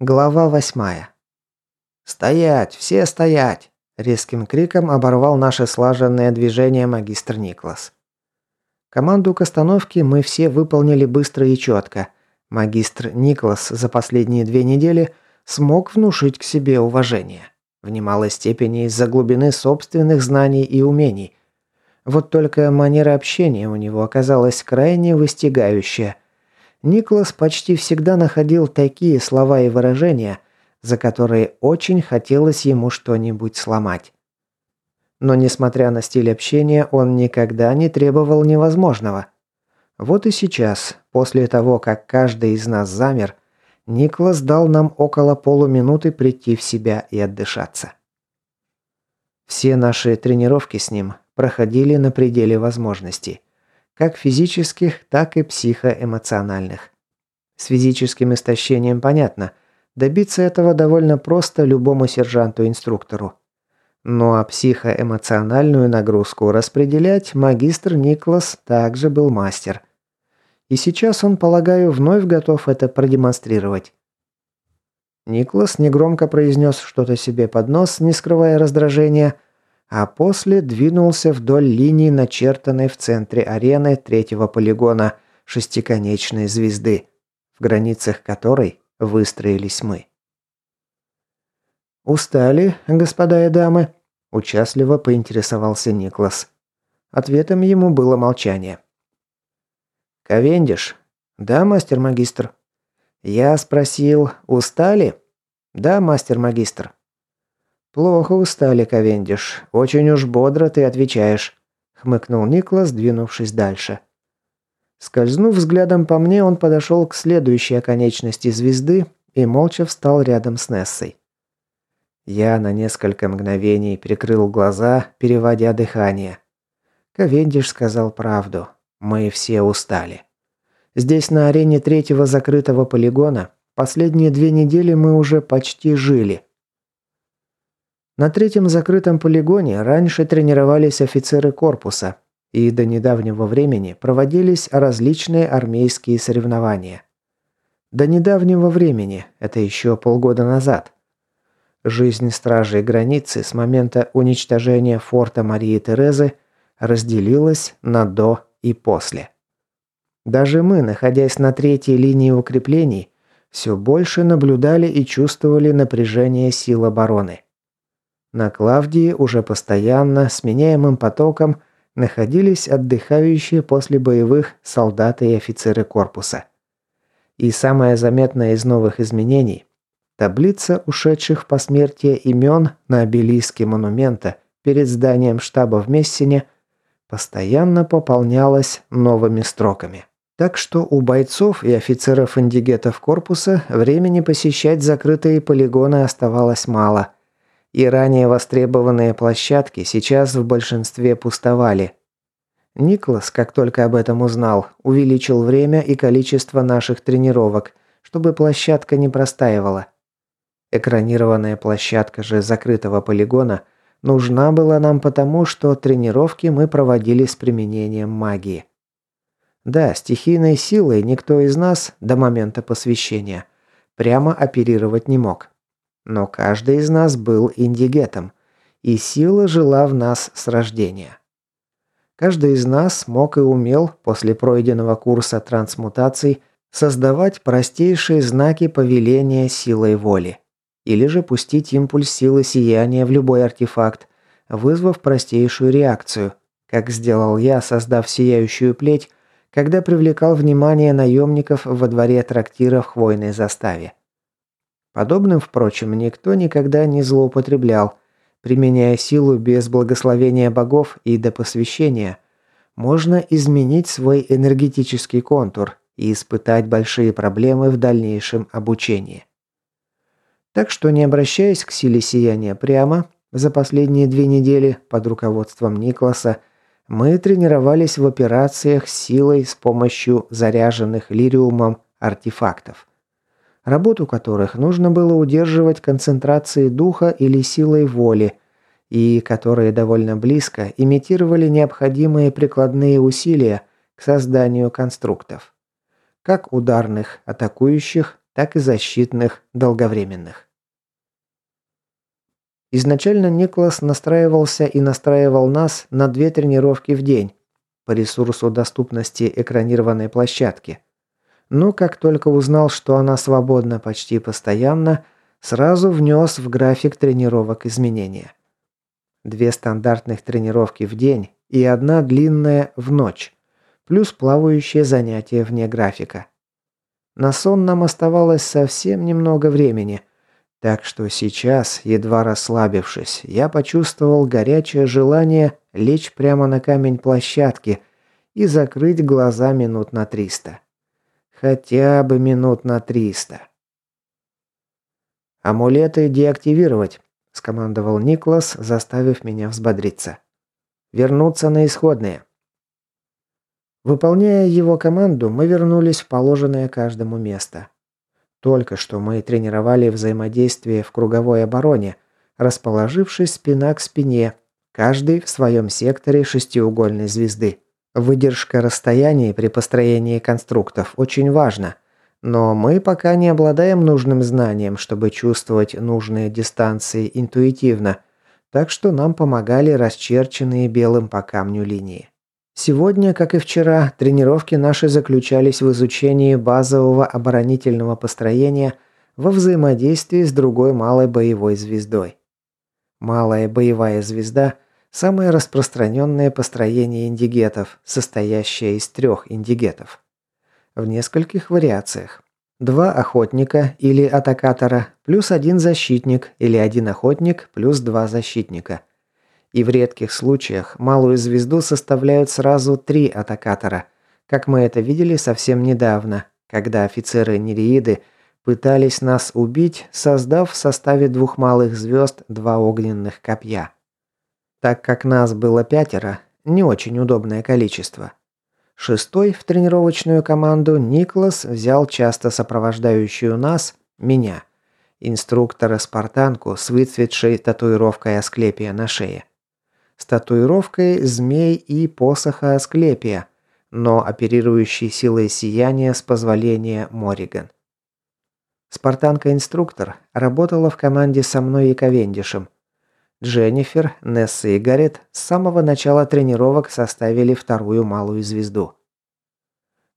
Глава восьмая. «Стоять! Все стоять!» Резким криком оборвал наше слаженное движение магистр Никлас. Команду к остановке мы все выполнили быстро и четко. Магистр Никлас за последние две недели смог внушить к себе уважение. В немалой степени из-за глубины собственных знаний и умений. Вот только манера общения у него оказалась крайне выстигающая – Никлас почти всегда находил такие слова и выражения, за которые очень хотелось ему что-нибудь сломать. Но несмотря на стиль общения, он никогда не требовал невозможного. Вот и сейчас, после того, как каждый из нас замер, Никлас дал нам около полуминуты прийти в себя и отдышаться. Все наши тренировки с ним проходили на пределе возможностей как физических, так и психоэмоциональных. С физическим истощением понятно. Добиться этого довольно просто любому сержанту-инструктору. Ну а психоэмоциональную нагрузку распределять магистр Никлас также был мастер. И сейчас он, полагаю, вновь готов это продемонстрировать. Никлас негромко произнес что-то себе под нос, не скрывая раздражения, а после двинулся вдоль линии, начертанной в центре арены третьего полигона шестиконечной звезды, в границах которой выстроились мы. «Устали, господа и дамы?» – участливо поинтересовался Никлас. Ответом ему было молчание. «Ковендиш?» «Да, мастер-магистр». «Я спросил, устали?» «Да, мастер-магистр». «Плохо устали, Ковендиш. Очень уж бодро ты отвечаешь», — хмыкнул Никлас, двинувшись дальше. Скользнув взглядом по мне, он подошел к следующей оконечности звезды и молча встал рядом с Нессой. Я на несколько мгновений прикрыл глаза, переводя дыхание. Ковендиш сказал правду. Мы все устали. Здесь, на арене третьего закрытого полигона, последние две недели мы уже почти жили. На третьем закрытом полигоне раньше тренировались офицеры корпуса, и до недавнего времени проводились различные армейские соревнования. До недавнего времени, это еще полгода назад. Жизнь стражей границы с момента уничтожения форта Марии Терезы разделилась на «до» и «после». Даже мы, находясь на третьей линии укреплений, все больше наблюдали и чувствовали напряжение сил обороны. На Клавдии уже постоянно, сменяемым потоком, находились отдыхающие после боевых солдаты и офицеры корпуса. И самое заметное из новых изменений – таблица ушедших по смерти имен на обелиске монумента перед зданием штаба в Мессине постоянно пополнялась новыми строками. Так что у бойцов и офицеров индигетов корпуса времени посещать закрытые полигоны оставалось мало – и ранее востребованные площадки сейчас в большинстве пустовали. Никлас, как только об этом узнал, увеличил время и количество наших тренировок, чтобы площадка не простаивала. Экранированная площадка же закрытого полигона нужна была нам потому, что тренировки мы проводили с применением магии. Да, стихийной силой никто из нас до момента посвящения прямо оперировать не мог. Но каждый из нас был индигетом, и сила жила в нас с рождения. Каждый из нас мог и умел после пройденного курса трансмутаций создавать простейшие знаки повеления силой воли. Или же пустить импульс силы сияния в любой артефакт, вызвав простейшую реакцию, как сделал я, создав сияющую плеть, когда привлекал внимание наемников во дворе трактира в хвойной заставе. Подобным, впрочем, никто никогда не злоупотреблял. Применяя силу без благословения богов и до посвящения, можно изменить свой энергетический контур и испытать большие проблемы в дальнейшем обучении. Так что, не обращаясь к силе сияния прямо, за последние две недели под руководством Никласа мы тренировались в операциях с силой с помощью заряженных лириумом артефактов работу которых нужно было удерживать концентрацией духа или силой воли, и которые довольно близко имитировали необходимые прикладные усилия к созданию конструктов. Как ударных, атакующих, так и защитных долговременных. Изначально Никлас настраивался и настраивал нас на две тренировки в день по ресурсу доступности экранированной площадки. Но как только узнал, что она свободна почти постоянно, сразу внес в график тренировок изменения. Две стандартных тренировки в день и одна длинная в ночь, плюс плавающие занятия вне графика. На сон нам оставалось совсем немного времени, так что сейчас, едва расслабившись, я почувствовал горячее желание лечь прямо на камень площадки и закрыть глаза минут на триста. Хотя бы минут на триста. «Амулеты деактивировать», – скомандовал Никлас, заставив меня взбодриться. «Вернуться на исходные». Выполняя его команду, мы вернулись в положенное каждому место. Только что мы тренировали взаимодействие в круговой обороне, расположившись спина к спине, каждый в своем секторе шестиугольной звезды. Выдержка расстояний при построении конструктов очень важна, но мы пока не обладаем нужным знанием, чтобы чувствовать нужные дистанции интуитивно, так что нам помогали расчерченные белым по камню линии. Сегодня, как и вчера, тренировки наши заключались в изучении базового оборонительного построения во взаимодействии с другой малой боевой звездой. Малая боевая звезда – самое распространенное построение индигетов, состоящее из трех индигетов. В нескольких вариациях. Два охотника или атакатора плюс один защитник или один охотник плюс два защитника – и в редких случаях малую звезду составляют сразу три атакатора, как мы это видели совсем недавно, когда офицеры Нереиды пытались нас убить, создав в составе двух малых звезд два огненных копья. Так как нас было пятеро, не очень удобное количество. Шестой в тренировочную команду Никлас взял часто сопровождающую нас, меня, инструктора-спартанку с выцветшей татуировкой Асклепия на шее с татуировкой змей и посоха Асклепия, но оперирующий силой сияния с позволения Мориган. Спартанка-инструктор работала в команде со мной и Ковендишем. Дженнифер, Несса и Гаррет с самого начала тренировок составили вторую малую звезду.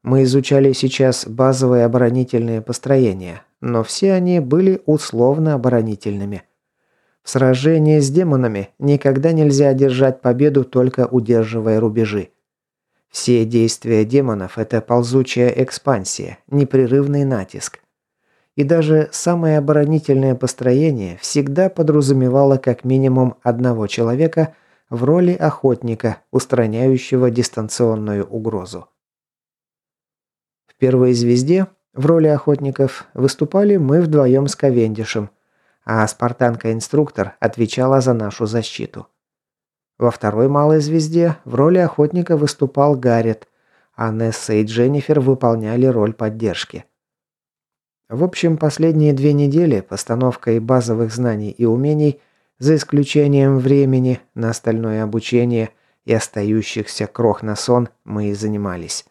Мы изучали сейчас базовые оборонительные построения, но все они были условно оборонительными – в сражении с демонами никогда нельзя одержать победу, только удерживая рубежи. Все действия демонов – это ползучая экспансия, непрерывный натиск. И даже самое оборонительное построение всегда подразумевало как минимум одного человека в роли охотника, устраняющего дистанционную угрозу. В первой звезде в роли охотников выступали мы вдвоем с Ковендишем, а спартанка-инструктор отвечала за нашу защиту. Во второй малой звезде в роли охотника выступал Гаррет, а Несса и Дженнифер выполняли роль поддержки. В общем, последние две недели постановкой базовых знаний и умений, за исключением времени на остальное обучение и остающихся крох на сон, мы и занимались.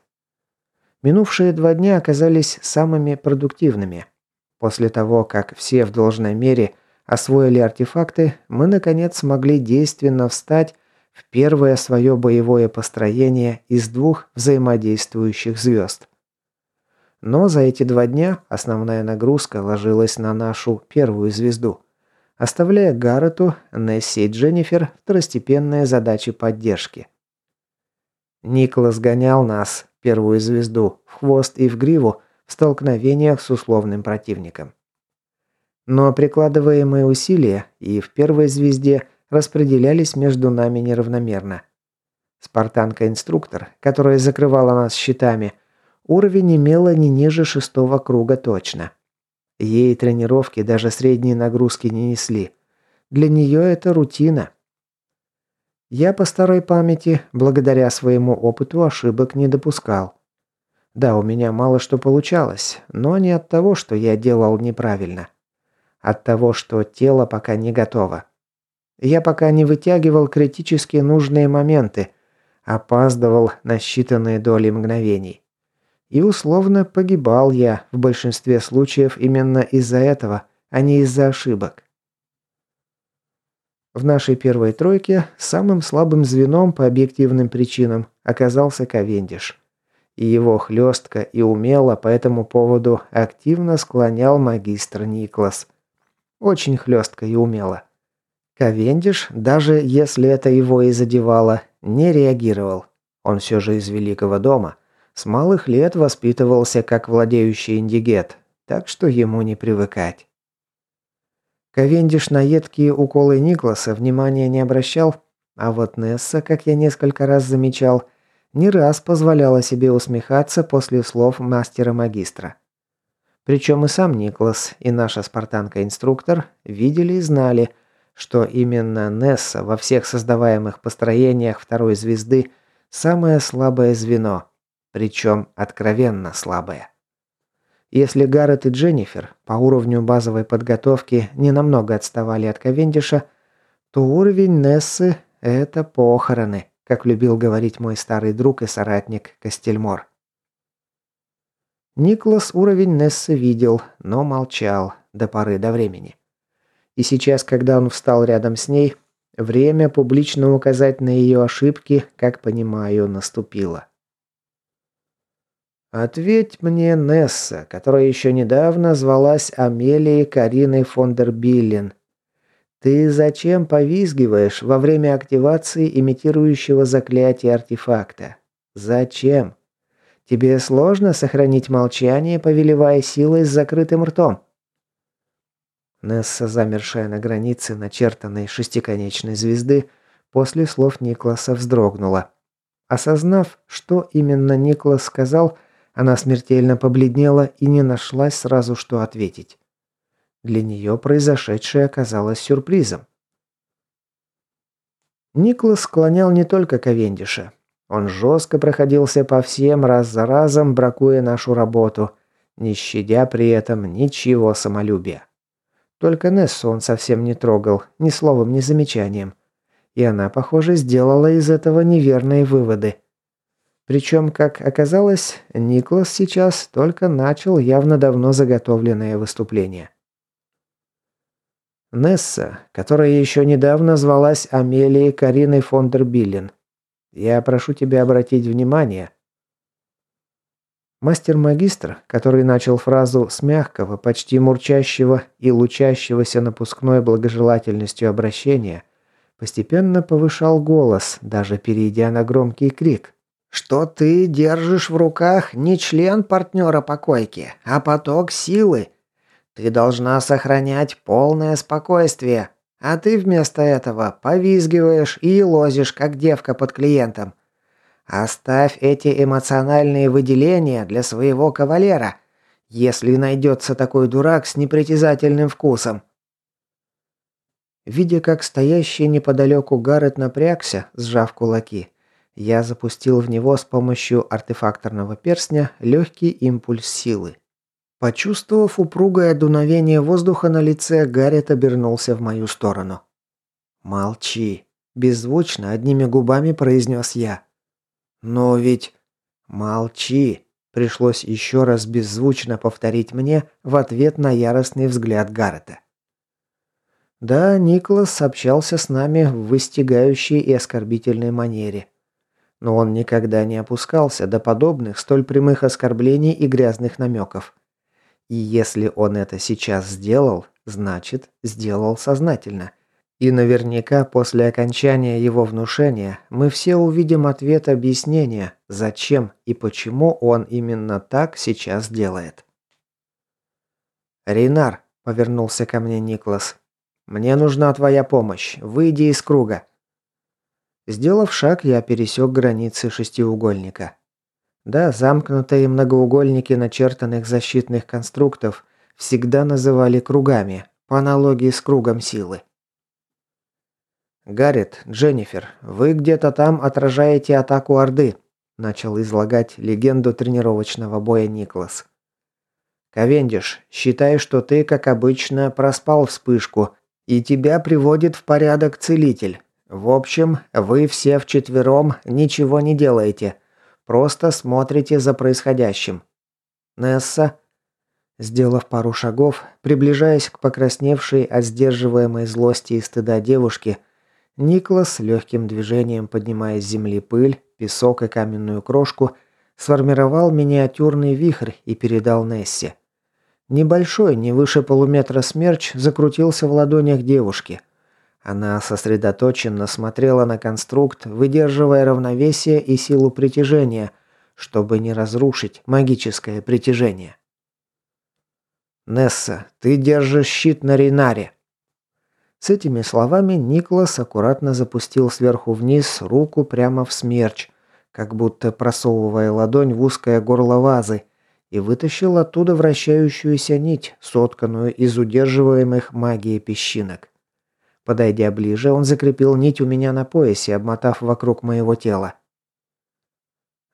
Минувшие два дня оказались самыми продуктивными – После того, как все в должной мере освоили артефакты, мы наконец смогли действенно встать в первое свое боевое построение из двух взаимодействующих звезд. Но за эти два дня основная нагрузка ложилась на нашу первую звезду, оставляя Гаррету, Несси и Дженнифер второстепенные задачи поддержки. Николас гонял нас, первую звезду, в хвост и в гриву, в столкновениях с условным противником. Но прикладываемые усилия и в первой звезде распределялись между нами неравномерно. Спартанка-инструктор, которая закрывала нас щитами, уровень имела не ниже шестого круга точно. Ей тренировки даже средние нагрузки не несли. Для нее это рутина. Я по старой памяти, благодаря своему опыту, ошибок не допускал. Да, у меня мало что получалось, но не от того, что я делал неправильно. От того, что тело пока не готово. Я пока не вытягивал критически нужные моменты, опаздывал на считанные доли мгновений. И условно погибал я в большинстве случаев именно из-за этого, а не из-за ошибок. В нашей первой тройке самым слабым звеном по объективным причинам оказался Ковендиш. И его хлестко и умело по этому поводу активно склонял магистр Никлас. Очень хлестко и умело. Ковендиш, даже если это его и задевало, не реагировал. Он все же из великого дома. С малых лет воспитывался как владеющий индигет, так что ему не привыкать. Ковендиш на едкие уколы Никласа внимания не обращал, а вот Несса, как я несколько раз замечал, не раз позволяла себе усмехаться после слов мастера-магистра. Причем и сам Никлас, и наша спартанка-инструктор видели и знали – что именно Несса во всех создаваемых построениях второй звезды самое слабое звено, причем откровенно слабое. Если Гаррет и Дженнифер по уровню базовой подготовки не намного отставали от Ковендиша, то уровень Нессы – это похороны, как любил говорить мой старый друг и соратник Костельмор. Никлас уровень Нессы видел, но молчал до поры до времени. И сейчас, когда он встал рядом с ней, время публично указать на ее ошибки, как понимаю, наступило. «Ответь мне, Несса, которая еще недавно звалась Амелией Кариной фон дер Биллен. Ты зачем повизгиваешь во время активации имитирующего заклятия артефакта? Зачем? Тебе сложно сохранить молчание, повелевая силой с закрытым ртом?» Несса, замершая на границе начертанной шестиконечной звезды, после слов Никласа вздрогнула. Осознав, что именно Никлас сказал, она смертельно побледнела и не нашлась сразу, что ответить. Для нее произошедшее оказалось сюрпризом. Никлас склонял не только Ковендиша. Он жестко проходился по всем раз за разом, бракуя нашу работу, не щадя при этом ничего самолюбия. Только Нессу он совсем не трогал, ни словом, ни замечанием. И она, похоже, сделала из этого неверные выводы. Причем, как оказалось, Никлас сейчас только начал явно давно заготовленное выступление. Несса, которая еще недавно звалась Амелией Кариной фон дер Биллен. Я прошу тебя обратить внимание, Мастер-магистр, который начал фразу с мягкого, почти мурчащего и лучащегося напускной благожелательностью обращения, постепенно повышал голос, даже перейдя на громкий крик. «Что ты держишь в руках не член партнера по койке, а поток силы. Ты должна сохранять полное спокойствие, а ты вместо этого повизгиваешь и лозишь, как девка под клиентом. Оставь эти эмоциональные выделения для своего кавалера, если найдется такой дурак с непритязательным вкусом. Видя, как стоящий неподалеку Гаррет напрягся, сжав кулаки, я запустил в него с помощью артефакторного перстня легкий импульс силы. Почувствовав упругое дуновение воздуха на лице, Гаррет обернулся в мою сторону. «Молчи», – беззвучно, одними губами произнес я. «Но ведь...» «Молчи!» Пришлось еще раз беззвучно повторить мне в ответ на яростный взгляд Гаррета. Да, Николас общался с нами в выстигающей и оскорбительной манере. Но он никогда не опускался до подобных столь прямых оскорблений и грязных намеков. И если он это сейчас сделал, значит, сделал сознательно – и наверняка после окончания его внушения мы все увидим ответ объяснения, зачем и почему он именно так сейчас делает. «Рейнар», — повернулся ко мне Никлас, — «мне нужна твоя помощь. Выйди из круга». Сделав шаг, я пересек границы шестиугольника. Да, замкнутые многоугольники начертанных защитных конструктов всегда называли кругами, по аналогии с кругом силы. «Гаррет, Дженнифер, вы где-то там отражаете атаку Орды», начал излагать легенду тренировочного боя Никлас. «Ковендиш, считай, что ты, как обычно, проспал вспышку, и тебя приводит в порядок целитель. В общем, вы все вчетвером ничего не делаете. Просто смотрите за происходящим. Несса, сделав пару шагов, приближаясь к покрасневшей от сдерживаемой злости и стыда девушке, Никлас легким движением поднимая с земли пыль, песок и каменную крошку, сформировал миниатюрный вихрь и передал Нессе. Небольшой, не выше полуметра смерч, закрутился в ладонях девушки. Она сосредоточенно смотрела на конструкт, выдерживая равновесие и силу притяжения, чтобы не разрушить магическое притяжение. «Несса, ты держишь щит на Ринаре!» С этими словами Никлас аккуратно запустил сверху вниз руку прямо в смерч, как будто просовывая ладонь в узкое горло вазы, и вытащил оттуда вращающуюся нить, сотканную из удерживаемых магией песчинок. Подойдя ближе, он закрепил нить у меня на поясе, обмотав вокруг моего тела.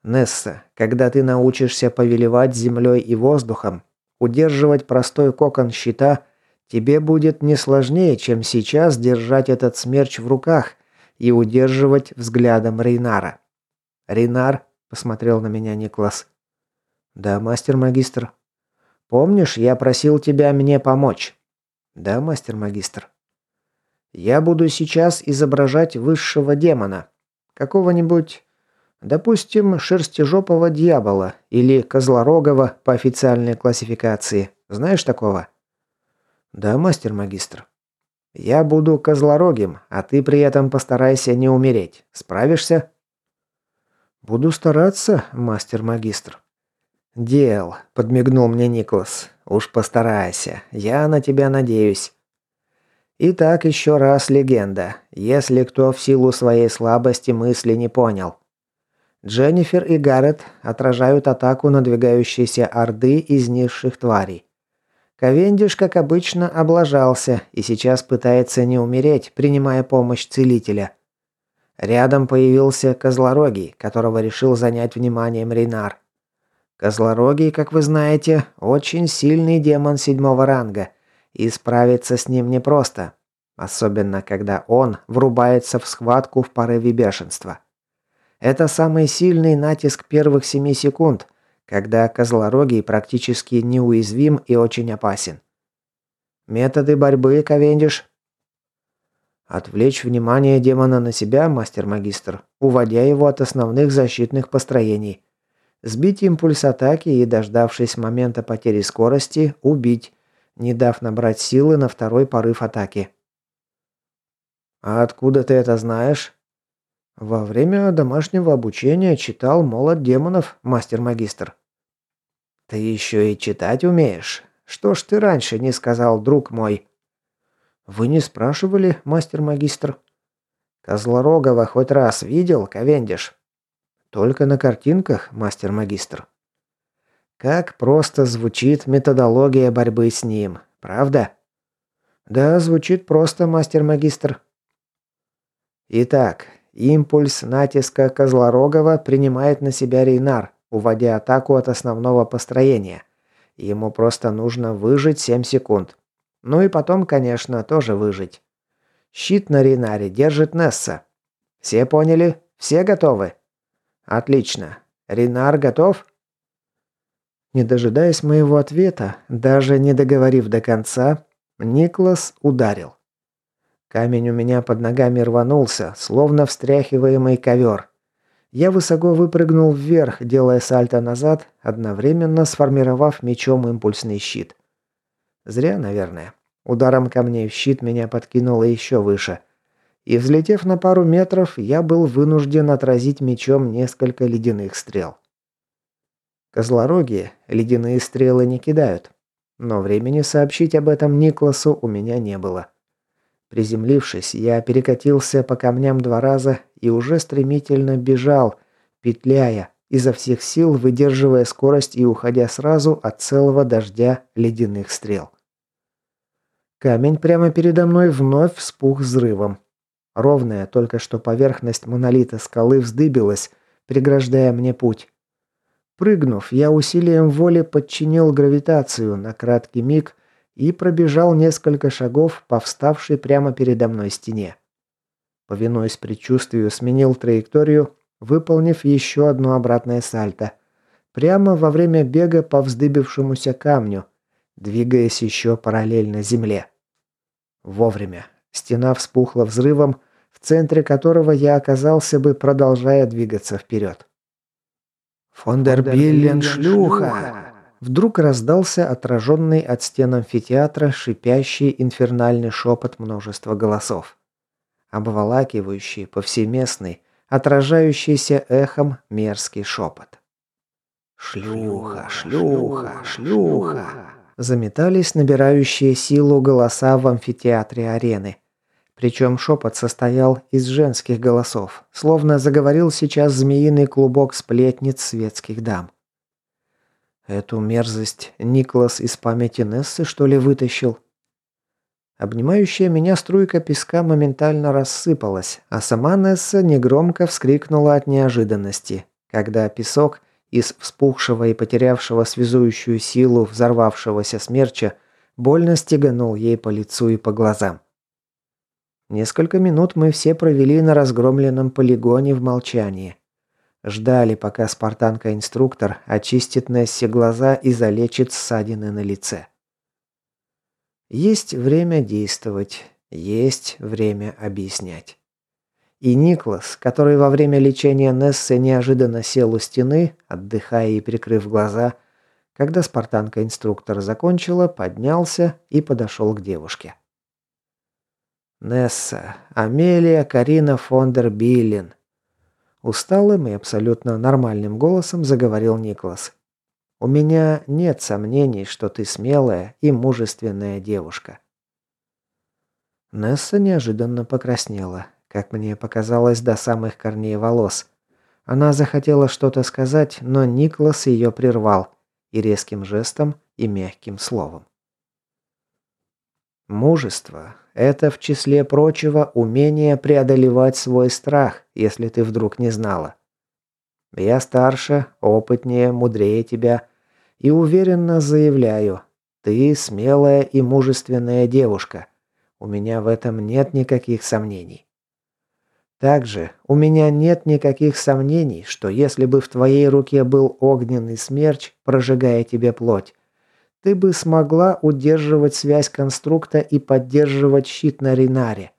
«Несса, когда ты научишься повелевать землей и воздухом, удерживать простой кокон щита, тебе будет не сложнее, чем сейчас держать этот смерч в руках и удерживать взглядом Рейнара. «Ринар?» – посмотрел на меня Никлас. «Да, мастер-магистр». «Помнишь, я просил тебя мне помочь?» «Да, мастер-магистр». «Я буду сейчас изображать высшего демона. Какого-нибудь, допустим, шерстежопого дьявола или козлорогого по официальной классификации. Знаешь такого?» «Да, мастер-магистр». «Я буду козлорогим, а ты при этом постарайся не умереть. Справишься?» «Буду стараться, мастер-магистр». «Дел», — подмигнул мне Николас. «Уж постарайся. Я на тебя надеюсь». Итак, еще раз легенда. Если кто в силу своей слабости мысли не понял. Дженнифер и Гаррет отражают атаку надвигающейся орды из низших тварей. Ковендиш, как обычно, облажался и сейчас пытается не умереть, принимая помощь целителя. Рядом появился Козлорогий, которого решил занять вниманием Рейнар. Козлорогий, как вы знаете, очень сильный демон седьмого ранга, и справиться с ним непросто, особенно когда он врубается в схватку в порыве бешенства. Это самый сильный натиск первых семи секунд, когда Козлорогий практически неуязвим и очень опасен. Методы борьбы, Ковендиш, Отвлечь внимание демона на себя, мастер-магистр, уводя его от основных защитных построений. Сбить импульс атаки и, дождавшись момента потери скорости, убить, не дав набрать силы на второй порыв атаки. «А откуда ты это знаешь?» «Во время домашнего обучения читал «Молот демонов», мастер-магистр». «Ты еще и читать умеешь? Что ж ты раньше не сказал, друг мой?» «Вы не спрашивали, мастер-магистр?» «Козлорогова хоть раз видел, Ковендиш?» «Только на картинках, мастер-магистр». «Как просто звучит методология борьбы с ним, правда?» «Да, звучит просто, мастер-магистр». Итак, импульс натиска Козлорогова принимает на себя Рейнар, уводя атаку от основного построения. Ему просто нужно выжить 7 секунд. Ну и потом, конечно, тоже выжить. Щит на Ринаре держит Несса. Все поняли? Все готовы? Отлично. Ринар готов? Не дожидаясь моего ответа, даже не договорив до конца, Никлас ударил. Камень у меня под ногами рванулся, словно встряхиваемый ковер. Я высоко выпрыгнул вверх, делая сальто назад, одновременно сформировав мечом импульсный щит. Зря, наверное. Ударом камней в щит меня подкинуло еще выше. И взлетев на пару метров, я был вынужден отразить мечом несколько ледяных стрел. Козлороги ледяные стрелы не кидают. Но времени сообщить об этом Никласу у меня не было. Приземлившись, я перекатился по камням два раза и уже стремительно бежал, петляя, изо всех сил выдерживая скорость и уходя сразу от целого дождя ледяных стрел. Камень прямо передо мной вновь вспух взрывом. Ровная, только что поверхность монолита скалы вздыбилась, преграждая мне путь. Прыгнув, я усилием воли подчинил гравитацию на краткий миг и пробежал несколько шагов по вставшей прямо передо мной стене. Повинуясь предчувствию, сменил траекторию, выполнив еще одно обратное сальто. Прямо во время бега по вздыбившемуся камню, двигаясь еще параллельно земле. Вовремя. Стена вспухла взрывом, в центре которого я оказался бы, продолжая двигаться вперед. «Фондербиллен шлюха!» Вдруг раздался отраженный от стен амфитеатра шипящий инфернальный шепот множества голосов. Обволакивающий, повсеместный, отражающийся эхом мерзкий шепот. «Шлюха, шлюха, шлюха!» Заметались набирающие силу голоса в амфитеатре арены. Причем шепот состоял из женских голосов, словно заговорил сейчас змеиный клубок сплетниц светских дам. Эту мерзость Никлас из памяти Нессы, что ли, вытащил? Обнимающая меня струйка песка моментально рассыпалась, а сама Несса негромко вскрикнула от неожиданности, когда песок из вспухшего и потерявшего связующую силу взорвавшегося смерча больно стеганул ей по лицу и по глазам. Несколько минут мы все провели на разгромленном полигоне в молчании. Ждали, пока спартанка-инструктор очистит Нессе глаза и залечит ссадины на лице. Есть время действовать, есть время объяснять. И Никлас, который во время лечения Нессы неожиданно сел у стены, отдыхая и прикрыв глаза, когда спартанка-инструктор закончила, поднялся и подошел к девушке. «Несса, Амелия Карина Фондер Биллин», Усталым и абсолютно нормальным голосом заговорил Никлас. «У меня нет сомнений, что ты смелая и мужественная девушка». Несса неожиданно покраснела, как мне показалось, до самых корней волос. Она захотела что-то сказать, но Никлас ее прервал и резким жестом, и мягким словом. Мужество – это, в числе прочего, умение преодолевать свой страх, если ты вдруг не знала. Я старше, опытнее, мудрее тебя и уверенно заявляю, ты смелая и мужественная девушка. У меня в этом нет никаких сомнений. Также у меня нет никаких сомнений, что если бы в твоей руке был огненный смерч, прожигая тебе плоть, ты бы смогла удерживать связь конструкта и поддерживать щит на Ринаре.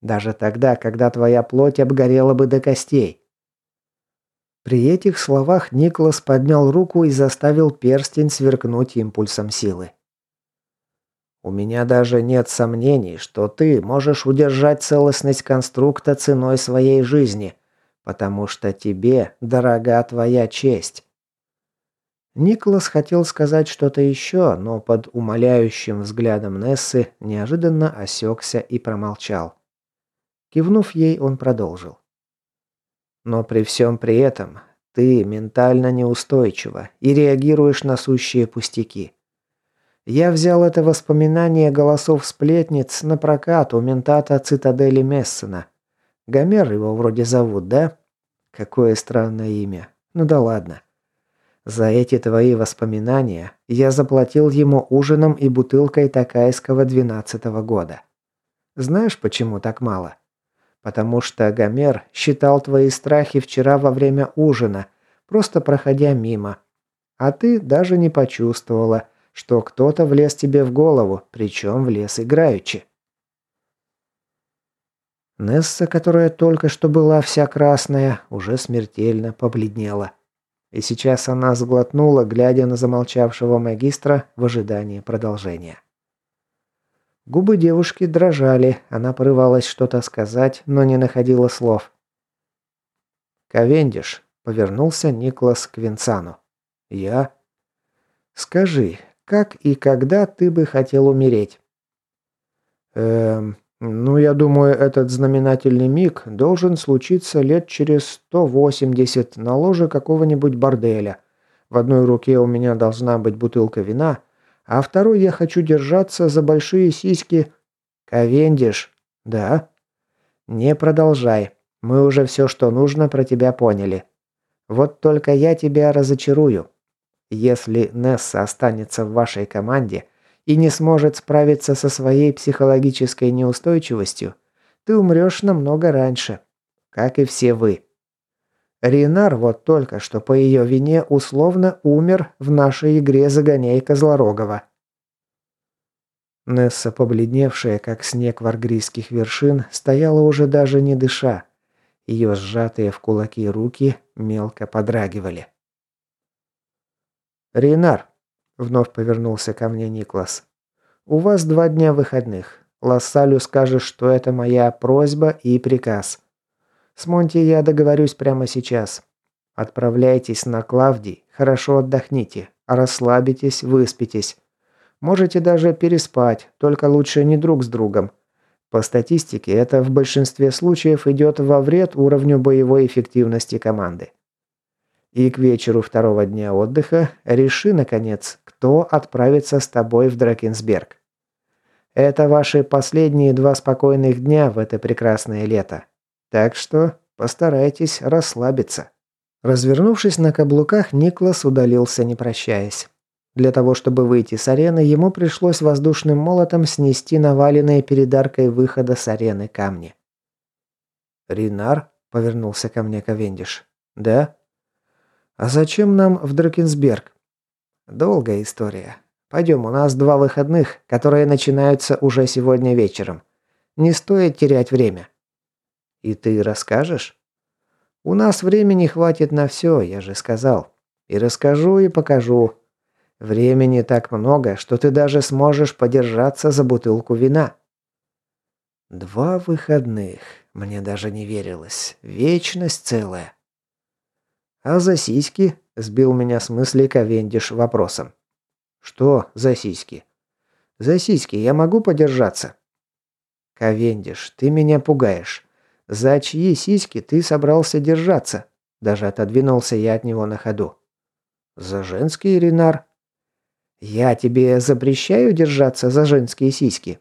Даже тогда, когда твоя плоть обгорела бы до костей. При этих словах Никлас поднял руку и заставил перстень сверкнуть импульсом силы. У меня даже нет сомнений, что ты можешь удержать целостность конструкта ценой своей жизни, потому что тебе дорога твоя честь. Николас хотел сказать что-то еще, но под умоляющим взглядом Нессы неожиданно осекся и промолчал. Кивнув ей, он продолжил. «Но при всем при этом ты ментально неустойчива и реагируешь на сущие пустяки. Я взял это воспоминание голосов сплетниц на прокат у ментата цитадели Мессена. Гомер его вроде зовут, да? Какое странное имя. Ну да ладно. За эти твои воспоминания я заплатил ему ужином и бутылкой такайского двенадцатого года. Знаешь, почему так мало? Потому что Гомер считал твои страхи вчера во время ужина, просто проходя мимо. А ты даже не почувствовала, что кто-то влез тебе в голову, причем влез играючи. Несса, которая только что была вся красная, уже смертельно побледнела. И сейчас она сглотнула, глядя на замолчавшего магистра в ожидании продолжения. Губы девушки дрожали, она порывалась что-то сказать, но не находила слов. «Ковендиш», — повернулся Никлас к Винцану. «Я?» «Скажи, как и когда ты бы хотел умереть?» «Эм, ну, я думаю, этот знаменательный миг должен случиться лет через 180 на ложе какого-нибудь борделя. В одной руке у меня должна быть бутылка вина, а второй я хочу держаться за большие сиськи. Ковендиш. Да? Не продолжай. Мы уже все, что нужно, про тебя поняли. Вот только я тебя разочарую. Если Несса останется в вашей команде, и не сможет справиться со своей психологической неустойчивостью, ты умрешь намного раньше, как и все вы. Ринар вот только что по ее вине условно умер в нашей игре «Загоняй Козлорогова». Несса, побледневшая, как снег варгрийских вершин, стояла уже даже не дыша. Ее сжатые в кулаки руки мелко подрагивали. «Рейнар», — вновь повернулся ко мне Никлас, — «у вас два дня выходных. Лассалю скажешь, что это моя просьба и приказ. С Монти я договорюсь прямо сейчас. Отправляйтесь на Клавдий, хорошо отдохните, расслабитесь, выспитесь. Можете даже переспать, только лучше не друг с другом. По статистике, это в большинстве случаев идет во вред уровню боевой эффективности команды. И к вечеру второго дня отдыха реши, наконец, кто отправится с тобой в Дракенсберг. Это ваши последние два спокойных дня в это прекрасное лето. Так что постарайтесь расслабиться. Развернувшись на каблуках, Никлас удалился, не прощаясь. Для того, чтобы выйти с арены, ему пришлось воздушным молотом снести наваленные перед аркой выхода с арены камни. «Ринар?» – повернулся ко мне Ковендиш. «Да?» «А зачем нам в Дракенсберг?» «Долгая история. Пойдем, у нас два выходных, которые начинаются уже сегодня вечером. Не стоит терять время». «И ты расскажешь?» «У нас времени хватит на все, я же сказал. И расскажу, и покажу. Времени так много, что ты даже сможешь подержаться за бутылку вина. Два выходных. Мне даже не верилось. Вечность целая. А за сиськи? Сбил меня с мысли Ковендиш вопросом. Что за сиськи? За сиськи я могу подержаться? Ковендиш, ты меня пугаешь. За чьи сиськи ты собрался держаться? Даже отодвинулся я от него на ходу. За женский, Ренар. Я тебе запрещаю держаться за женские сиськи.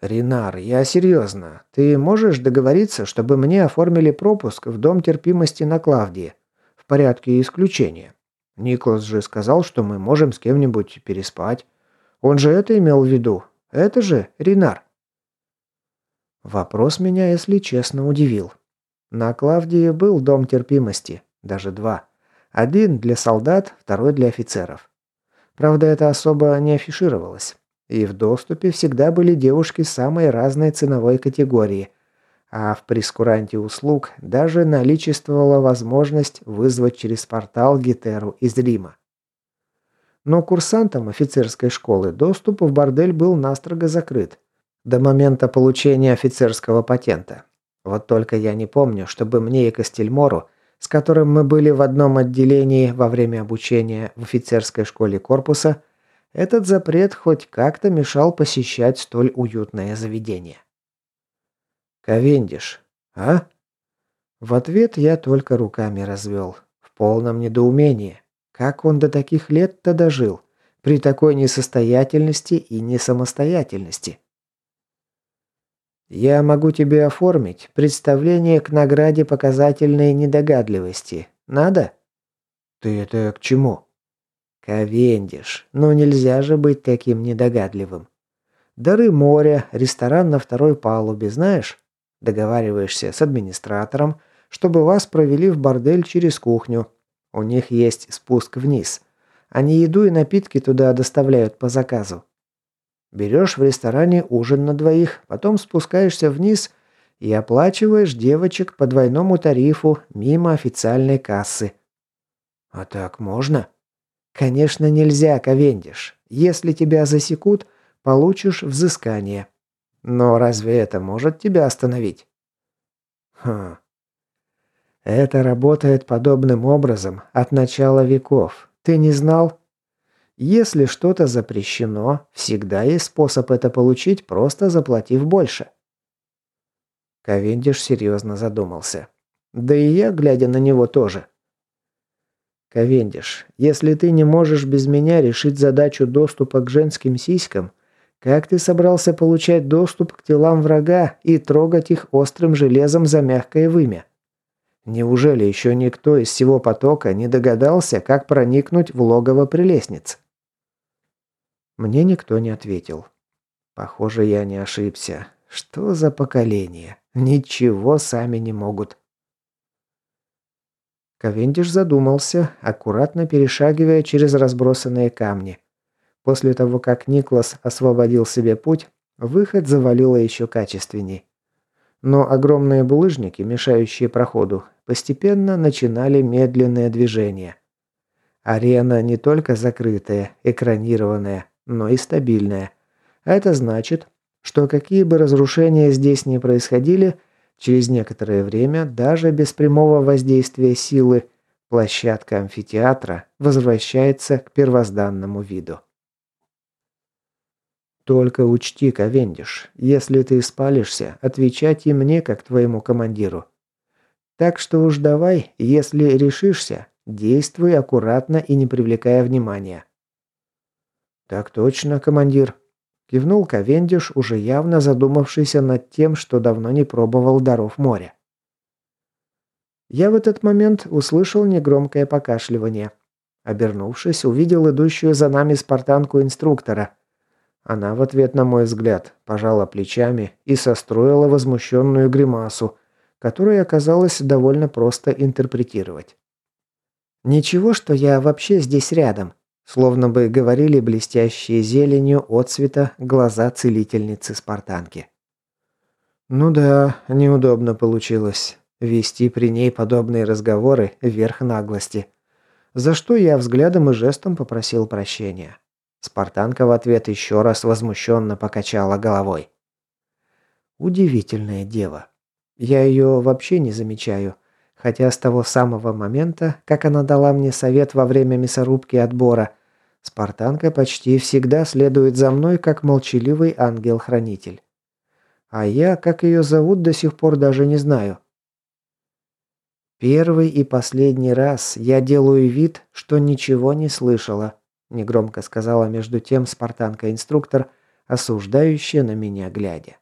Ринар, я серьезно. Ты можешь договориться, чтобы мне оформили пропуск в дом терпимости на Клавдии? В порядке исключения. Николас же сказал, что мы можем с кем-нибудь переспать. Он же это имел в виду. Это же Ринар. Вопрос меня, если честно, удивил. На Клавдии был дом терпимости, даже два. Один для солдат, второй для офицеров. Правда, это особо не афишировалось. И в доступе всегда были девушки самой разной ценовой категории. А в прескуранте услуг даже наличествовала возможность вызвать через портал Гетеру из Рима. Но курсантам офицерской школы доступ в бордель был настрого закрыт. До момента получения офицерского патента. Вот только я не помню, чтобы мне и Костельмору с которым мы были в одном отделении во время обучения в офицерской школе корпуса, этот запрет хоть как-то мешал посещать столь уютное заведение. «Ковендиш, а?» В ответ я только руками развел, в полном недоумении. Как он до таких лет-то дожил, при такой несостоятельности и несамостоятельности? Я могу тебе оформить представление к награде показательной недогадливости. Надо? Ты это к чему? Ковендиш. Ну нельзя же быть таким недогадливым. Дары моря, ресторан на второй палубе, знаешь? Договариваешься с администратором, чтобы вас провели в бордель через кухню. У них есть спуск вниз. Они еду и напитки туда доставляют по заказу. Берешь в ресторане ужин на двоих, потом спускаешься вниз и оплачиваешь девочек по двойному тарифу мимо официальной кассы. А так можно? Конечно, нельзя, Ковендиш. Если тебя засекут, получишь взыскание. Но разве это может тебя остановить? Хм. Это работает подобным образом от начала веков. Ты не знал? Если что-то запрещено, всегда есть способ это получить, просто заплатив больше. Ковендиш серьезно задумался. Да и я, глядя на него, тоже. Ковендиш, если ты не можешь без меня решить задачу доступа к женским сиськам, как ты собрался получать доступ к телам врага и трогать их острым железом за мягкое вымя? Неужели еще никто из всего потока не догадался, как проникнуть в логово прелестниц? Мне никто не ответил. Похоже, я не ошибся. Что за поколение? Ничего сами не могут. Ковендиш задумался, аккуратно перешагивая через разбросанные камни. После того, как Никлас освободил себе путь, выход завалило еще качественней. Но огромные булыжники, мешающие проходу, постепенно начинали медленное движение. Арена не только закрытая, экранированная, но и стабильная. А это значит, что какие бы разрушения здесь ни происходили, через некоторое время, даже без прямого воздействия силы, площадка амфитеатра возвращается к первозданному виду. Только учти, Ковендиш, если ты спалишься, отвечать и мне, как твоему командиру. Так что уж давай, если решишься, действуй аккуратно и не привлекая внимания. Так точно, командир, кивнул Ковендиш, уже явно задумавшийся над тем, что давно не пробовал даров моря. Я в этот момент услышал негромкое покашливание. Обернувшись, увидел идущую за нами спартанку инструктора – она в ответ на мой взгляд пожала плечами и состроила возмущенную гримасу, которую оказалось довольно просто интерпретировать. «Ничего, что я вообще здесь рядом», словно бы говорили блестящие зеленью отцвета глаза целительницы спартанки. Ну да, неудобно получилось. Вести при ней подобные разговоры – верх наглости. За что я взглядом и жестом попросил прощения. Спартанка в ответ еще раз возмущенно покачала головой. Удивительная дева. Я ее вообще не замечаю. Хотя с того самого момента, как она дала мне совет во время мясорубки отбора, Спартанка почти всегда следует за мной, как молчаливый ангел-хранитель. А я, как ее зовут, до сих пор даже не знаю. Первый и последний раз я делаю вид, что ничего не слышала негромко сказала между тем спартанка-инструктор, осуждающая на меня глядя.